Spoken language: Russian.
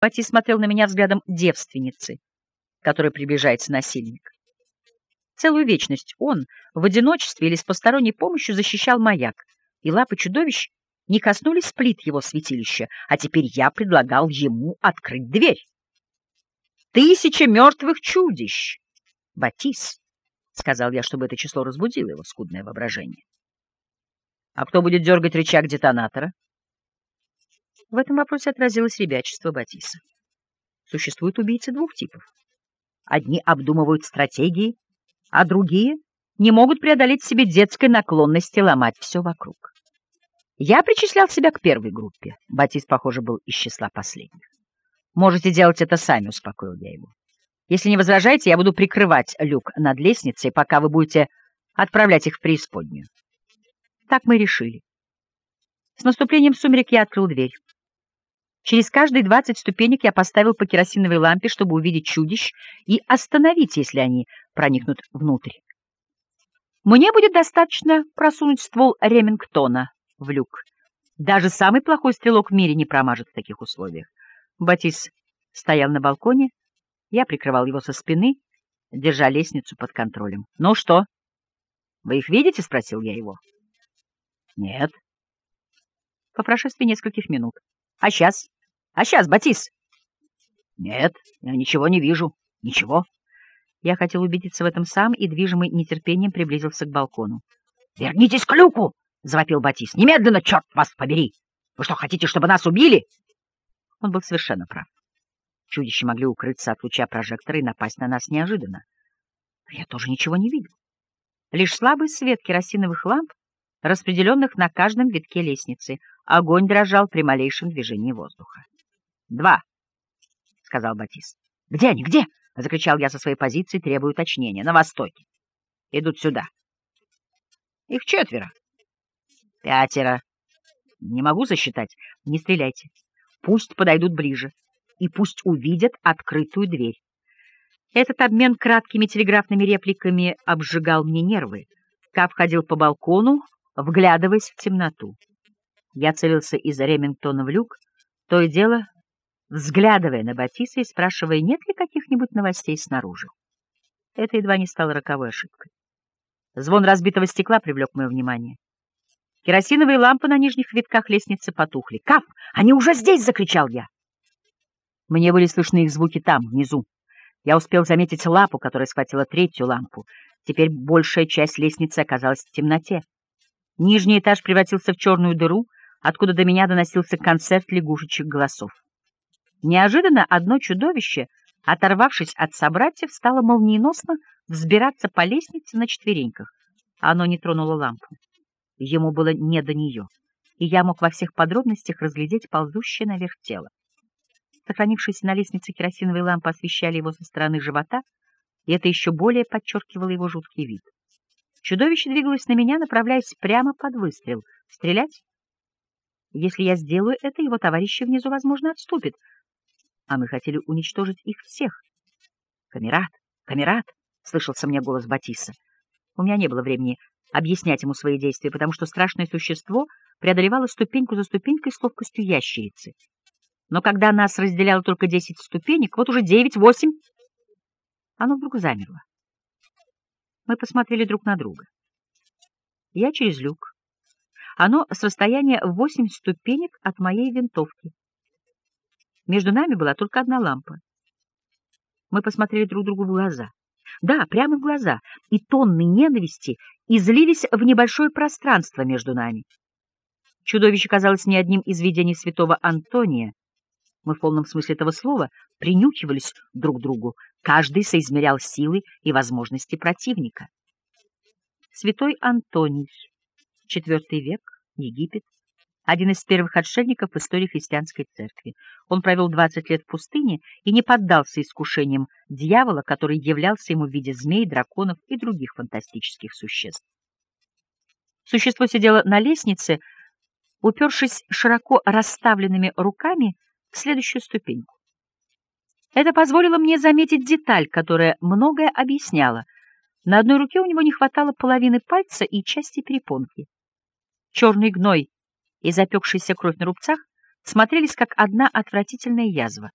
Пати смотрел на меня взглядом девственницы, которой приближается насильник. Целую вечность он в одиночестве или с посторонней помощью защищал маяк, и лапы чудовищ не коснулись плит его святилища, а теперь я предлагал ему открыть дверь. Тысяча мертвых чудищ! Батис, — сказал я, чтобы это число разбудило его скудное воображение. А кто будет дергать рычаг детонатора? В этом вопросе отразилось ребячество Батиса. Существуют убийцы двух типов. Одни обдумывают стратегии, а другие не могут преодолеть в себе детской наклонности ломать все вокруг. Я причислял себя к первой группе. Батис, похоже, был из числа последних. «Можете делать это сами», — успокоил я его. «Если не возражаете, я буду прикрывать люк над лестницей, пока вы будете отправлять их в преисподнюю». Так мы решили. С наступлением сумерек я открыл дверь. Через каждые двадцать ступенек я поставил по керосиновой лампе, чтобы увидеть чудищ и остановить, если они проникнут внутрь. Мне будет достаточно просунуть ствол Ремингтона в люк. Даже самый плохой стрелок в мире не промажет в таких условиях. Батис стоял на балконе, я прикрывал его со спины, держа лестницу под контролем. — Ну что? Вы их видите? — спросил я его. — Нет. По прошествии нескольких минут. — А сейчас? А сейчас, Батис? — Нет, я ничего не вижу. Ничего. Я хотел убедиться в этом сам и, движимый нетерпением, приблизился к балкону. — Вернитесь к люку! — завопил Батис. — Немедленно, черт вас побери! Вы что, хотите, чтобы нас убили? Он был совершенно прав. Чудища могли укрыться от луча прожектора и напасть на нас неожиданно. Но я тоже ничего не видел. Лишь слабый свет керосиновых ламп, распределенных на каждом витке лестницы. Огонь дрожал при малейшем движении воздуха. «Два», — сказал Батис. «Где они? Где?» — закричал я со своей позиции, требуя уточнения. «На востоке. Идут сюда». «Их четверо». «Пятеро». «Не могу засчитать. Не стреляйте. Пусть подойдут ближе. И пусть увидят открытую дверь». Этот обмен краткими телеграфными репликами обжигал мне нервы. Кап ходил по балкону, вглядываясь в темноту. Я целился из Ремингтона в люк, то и дело взглядывая на Батиса и спрашивая, нет ли каких-нибудь новостей снаружи. Это едва не стало роковой ошибкой. Звон разбитого стекла привлек мое внимание. Керосиновые лампы на нижних витках лестницы потухли. «Кап! Они уже здесь!» — закричал я. Мне были слышны их звуки там, внизу. Я успел заметить лапу, которая схватила третью лампу. Теперь большая часть лестницы оказалась в темноте. Нижний этаж превратился в черную дыру, откуда до меня доносился концерт лягушечьих голосов. Неожиданно одно чудовище, оторвавшись от собратьев, стало молниеносно взбираться по лестнице на четвереньках. Оно не тронуло лампу. Ему было не до нее, и я мог во всех подробностях разглядеть ползущее наверх тело. Сохранившиеся на лестнице керосиновые лампы освещали его со стороны живота, и это еще более подчеркивало его жуткий вид. Чудовище двигалось на меня, направляясь прямо под выстрел. Стрелять? Если я сделаю это, его товарищи внизу, возможно, отступят, а мы хотели уничтожить их всех. «Камерат! Камерат!» — слышался мне голос Батиса. У меня не было времени объяснять ему свои действия, потому что страшное существо преодолевало ступеньку за ступенькой с ловкостью ящерицы. Но когда нас разделяло только десять ступенек, вот уже девять, восемь, оно вдруг замерло. Мы посмотрели друг на друга. Я через люк. Оно с расстояния восемь ступенек от моей винтовки. Между нами была только одна лампа. Мы посмотрели друг другу в глаза. Да, прямо в глаза, и тонны ненависти излились в небольшое пространство между нами. Чудовище казалось не одним из видений святого Антония. Мы в полном смысле этого слова принюхивались друг к другу, каждый соизмерял силы и возможности противника. Святой Антоний, IV век, Египет, один из первых отшельников в истории христианской церкви. Он провел 20 лет в пустыне и не поддался искушениям дьявола, который являлся ему в виде змей, драконов и других фантастических существ. Существо сидело на лестнице, упершись широко расставленными руками в следующую ступеньку. Это позволило мне заметить деталь, которая многое объясняла. На одной руке у него не хватало половины пальца и части перепонки. Черный гной и запекшаяся кровь на рубцах смотрелись как одна отвратительная язва.